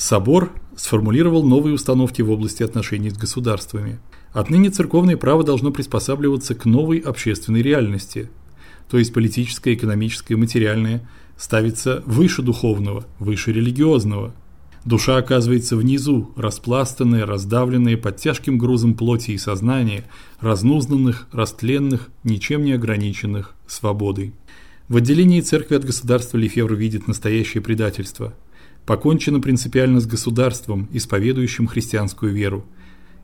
Собор сформулировал новые установки в области отношений с государствами. Отныне церковное право должно приспосабливаться к новой общественной реальности, то есть политическое, экономическое, материальное ставится выше духовного, выше религиозного. Душа оказывается внизу, распластанная, раздавленная под тяжким грузом плоти и сознания, разнузнанных, растленных, ничем не ограниченных свободой. В отделении церкви от государства Лефевр видит настоящее предательство. Покончено принципиально с государством, исповедующим христианскую веру.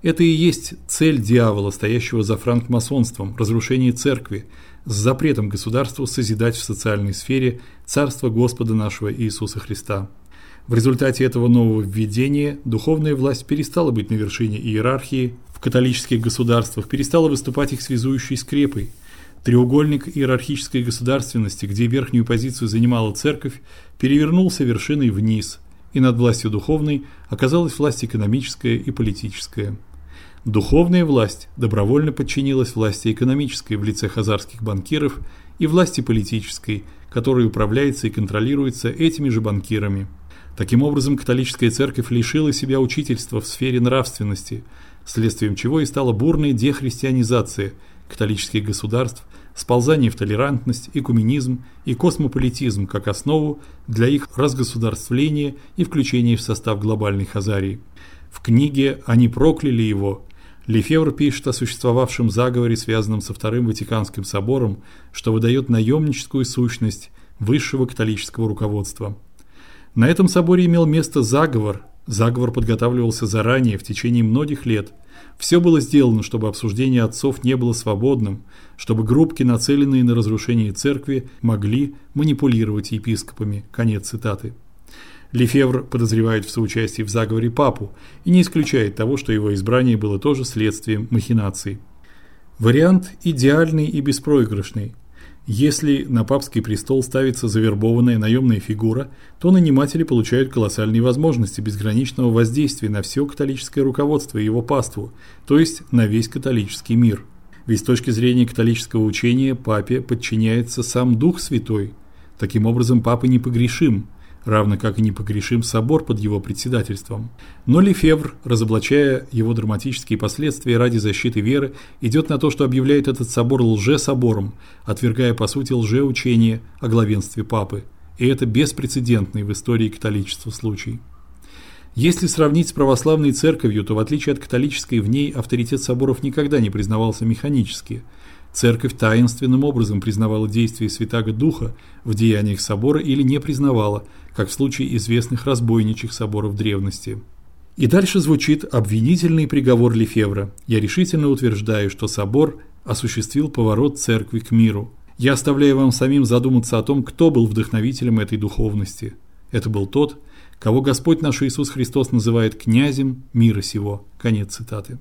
Это и есть цель дьявола, стоящего за франкмасонством, разрушение церкви, с запретом государству созидать в социальной сфере царство Господа нашего Иисуса Христа. В результате этого нового введения духовная власть перестала быть на вершине иерархии в католических государствах, перестала выступать их связующей скрепой. Треугольник иерархической государственности, где верхнюю позицию занимала церковь, перевернулся вершиной вниз, и над властью духовной оказалась власть экономическая и политическая. Духовная власть добровольно подчинилась власти экономической в лице хазарских банкиров и власти политической, которая управляется и контролируется этими же банкирами. Таким образом, католическая церковь лишила себя учительства в сфере нравственности, следствием чего и стала бурная дехристианизация католических государств, сползание в толерантность, экуменизм и космополитизм как основу для их разгосударствления и включения в состав глобальной Хазарии. В книге Они прокляли его Лефевр пишет о существовавшем заговоре, связанном со Вторым Ватиканским собором, что выдает наемническую сущность высшего католического руководства. На этом соборе имел место заговор. Заговор подготавливался заранее, в течение многих лет. Все было сделано, чтобы обсуждение отцов не было свободным, чтобы группки, нацеленные на разрушение церкви, могли манипулировать епископами. Конец цитаты. Лефевр подозревает в соучастии в заговоре папу и не исключает того, что его избрание было тоже следствием махинаций. Вариант идеальный и беспроигрышный – если на папский престол ставится завербованная наемная фигура, то наниматели получают колоссальные возможности безграничного воздействия на все католическое руководство и его паству, то есть на весь католический мир. Ведь с точки зрения католического учения папе подчиняется сам Дух Святой. Таким образом, папа непогрешим, равно как и непогрешим собор под его председательством. Но Лефевр, разоблачая его драматические последствия ради защиты веры, идет на то, что объявляет этот собор лже-собором, отвергая по сути лжеучение о главенстве папы. И это беспрецедентный в истории католичества случай. Если сравнить с православной церковью, то в отличие от католической в ней авторитет соборов никогда не признавался механически – Церковь таинственным образом признавала действия Святаго Духа в деяниях собора или не признавала, как в случае известных разбойничьих соборов древности. И дальше звучит обвинительный приговор Лефевра. Я решительно утверждаю, что собор осуществил поворот церкви к миру. Я оставляю вам самим задуматься о том, кто был вдохновителем этой духовности. Это был тот, кого Господь наш Иисус Христос называет князем мира сего. Конец цитаты.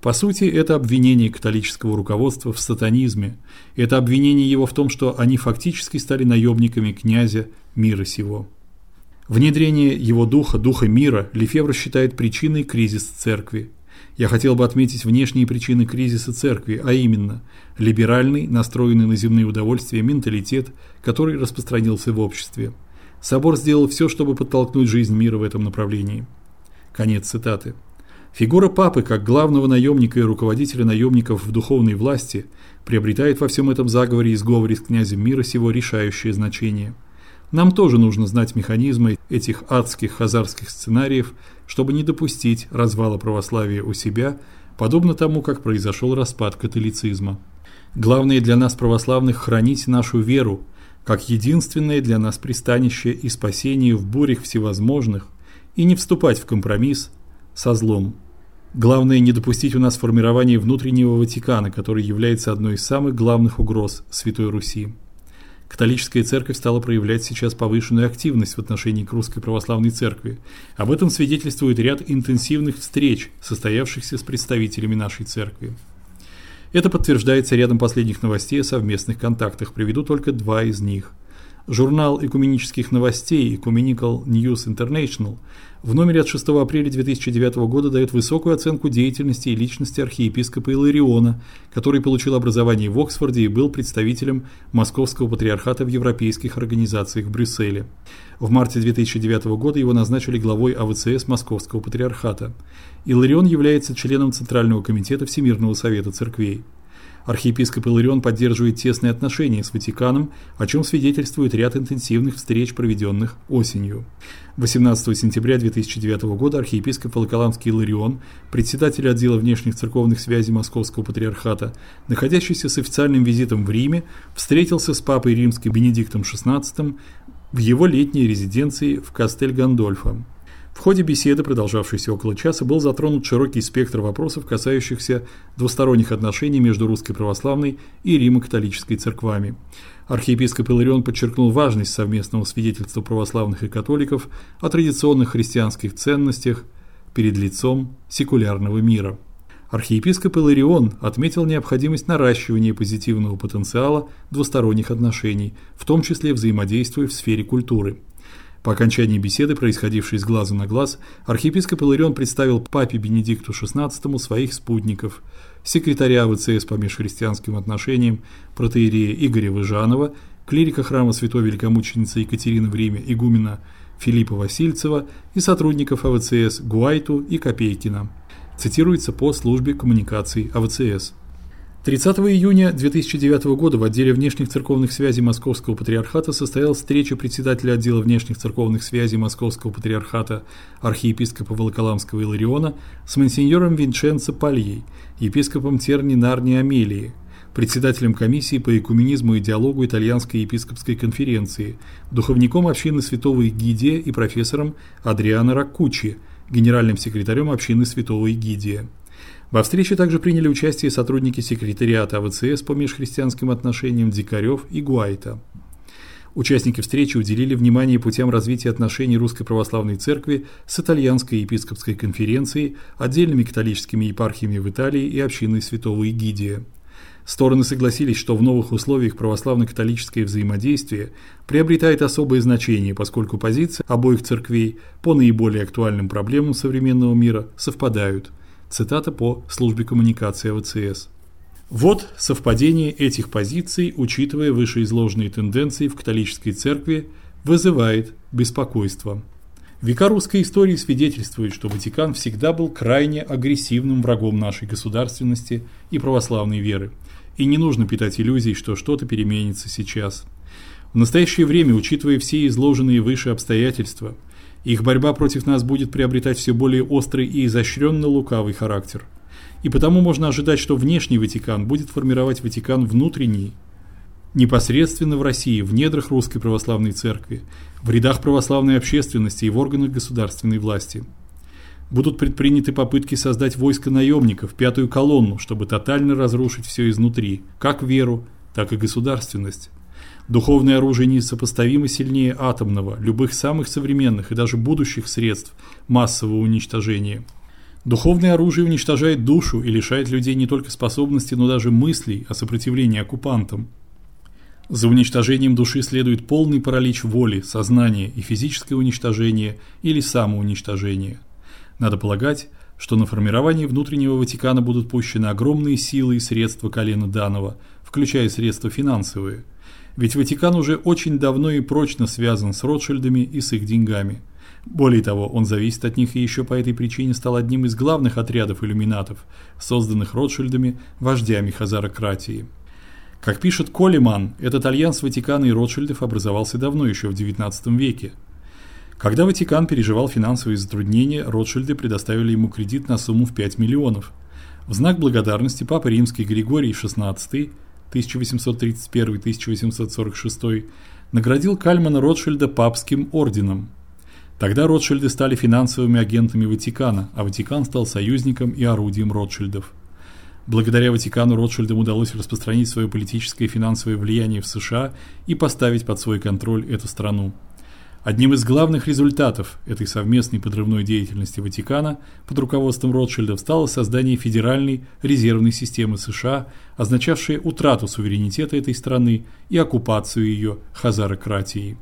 По сути, это обвинение католического руководства в сатанизме. Это обвинение его в том, что они фактически стали наемниками князя мира сего. Внедрение его духа, духа мира, Лефевр считает причиной кризиса церкви. Я хотел бы отметить внешние причины кризиса церкви, а именно либеральный, настроенный на земные удовольствия менталитет, который распространился в обществе. Собор сделал все, чтобы подтолкнуть жизнь мира в этом направлении. Конец цитаты. Фигура папы как главного наемника и руководителя наемников в духовной власти приобретает во всем этом заговоре и сговоре с князем мира сего решающее значение. Нам тоже нужно знать механизмы этих адских хазарских сценариев, чтобы не допустить развала православия у себя, подобно тому, как произошел распад католицизма. Главное для нас православных хранить нашу веру, как единственное для нас пристанище и спасение в бурях всевозможных, и не вступать в компромисс со злом. Главное не допустить у нас формирования внутреннего Ватикана, который является одной из самых главных угроз Святой Руси. Католическая церковь стала проявлять сейчас повышенную активность в отношении к Русской православной церкви. Об этом свидетельствует ряд интенсивных встреч, состоявшихся с представителями нашей церкви. Это подтверждается рядом последних новостей о совместных контактах. Приведу только два из них. Журнал экуменических новостей Ecumenical News International в номере от 6 апреля 2009 года дает высокую оценку деятельности и личности архиепископа Илариона, который получил образование в Оксфорде и был представителем Московского патриархата в европейских организациях в Брюсселе. В марте 2009 года его назначили главой АВЦС Московского патриархата. Иларион является членом Центрального комитета Всемирного совета церквей. Архиепископ Иларион поддерживает тесные отношения с Ватиканом, о чем свидетельствует ряд интенсивных встреч, проведенных осенью. 18 сентября 2009 года архиепископ Волоколамский Иларион, председатель отдела внешних церковных связей Московского патриархата, находящийся с официальным визитом в Риме, встретился с папой римским Бенедиктом XVI в его летней резиденции в Кастель-Гандольфо. В ходе беседы, продолжавшейся около часа, был затронут широкий спектр вопросов, касающихся двусторонних отношений между Русской православной и Римо-католической церквами. Архиепископ Иларион подчеркнул важность совместного свидетельства православных и католиков о традиционных христианских ценностях перед лицом секулярного мира. Архиепископ Иларион отметил необходимость наращивания позитивного потенциала двусторонних отношений, в том числе взаимодействия в сфере культуры. По окончании беседы, происходившей с глазу на глаз, архиепископ Иларион представил папе Бенедикту XVI своих спутников: секретаря ВЦС по межхристианским отношениям протоиерея Игоря Выжанова, клирика храма Святой Великомученицы Екатерины в Риме игумена Филиппа Васильцева и сотрудников АВЦС Гуайту и Копейкина. Цитируется по службе коммуникаций АВЦС. 30 июня 2009 года в отделе внешних церковных связей Московского патриархата состоялась встреча председателя отдела внешних церковных связей Московского патриархата архиепископа Волоколамского Илариона с монсеньором Винченцо Пальей, епископом Терни Нарни Амелии, председателем комиссии по экуменизму и диалогу итальянской епископской конференции, духовником общины Святого Игидия и профессором Адриано Раккучи, генеральным секретарем общины Святого Игидия. Во встрече также приняли участие сотрудники секретариата АВЦС по межхристианским отношениям Дикарев и Гуайта. Участники встречи уделили внимание путям развития отношений Русской православной церкви с итальянской епископской конференцией, отдельными католическими епархиями в Италии и общиной Святого Игидия. Стороны согласились, что в новых условиях православно-католическое взаимодействие приобретает особое значение, поскольку позиции обоих церквей по наиболее актуальным проблемам современного мира совпадают. Цитата по службе коммуникации ВЦС. Вот совпадение этих позиций, учитывая вышеизложенные тенденции в католической церкви, вызывает беспокойство. Века русской истории свидетельствует, что Ватикан всегда был крайне агрессивным врагом нашей государственности и православной веры. И не нужно питать иллюзий, что что-то переменится сейчас. В настоящее время, учитывая все изложенные выше обстоятельства, их борьба против нас будет приобретать все более острый и изощренно лукавый характер. И потому можно ожидать, что внешний Ватикан будет формировать Ватикан внутренний, непосредственно в России, в недрах Русской православной церкви, в рядах православной общественности и в органах государственной власти. Будут предприняты попытки создать войско наемников, пятую колонну, чтобы тотально разрушить все изнутри, как веру, так и государственность. Духовное оружие несопоставимо сильнее атомного, любых самых современных и даже будущих средств массового уничтожения. Духовное оружие уничтожает душу и лишает людей не только способности, но даже мыслей о сопротивлении оккупантам. За уничтожением души следует полный паралич воли, сознания и физическое уничтожение или самоуничтожение. Надо полагать, что на формирование внутреннего Ватикана будут пущены огромные силы и средства колена Данова, включая средства финансовые – ведь Ватикан уже очень давно и прочно связан с Ротшильдами и с их деньгами. Более того, он зависит от них и еще по этой причине стал одним из главных отрядов иллюминатов, созданных Ротшильдами, вождями хазарократии. Как пишет Колеман, этот альянс Ватикана и Ротшильдов образовался давно, еще в XIX веке. Когда Ватикан переживал финансовые затруднения, Ротшильды предоставили ему кредит на сумму в 5 миллионов. В знак благодарности Папа Римский Григорий XVI 1831-1846, наградил Кальмана Ротшильда папским орденом. Тогда Ротшильды стали финансовыми агентами Ватикана, а Ватикан стал союзником и орудием Ротшильдов. Благодаря Ватикану Ротшильдам удалось распространить свое политическое и финансовое влияние в США и поставить под свой контроль эту страну. Одним из главных результатов этой совместной подрывной деятельности Ватикана под руководством Ротшильдов стало создание федеральной резервной системы США, означавшей утрату суверенитета этой страны и оккупацию ее хазарократией.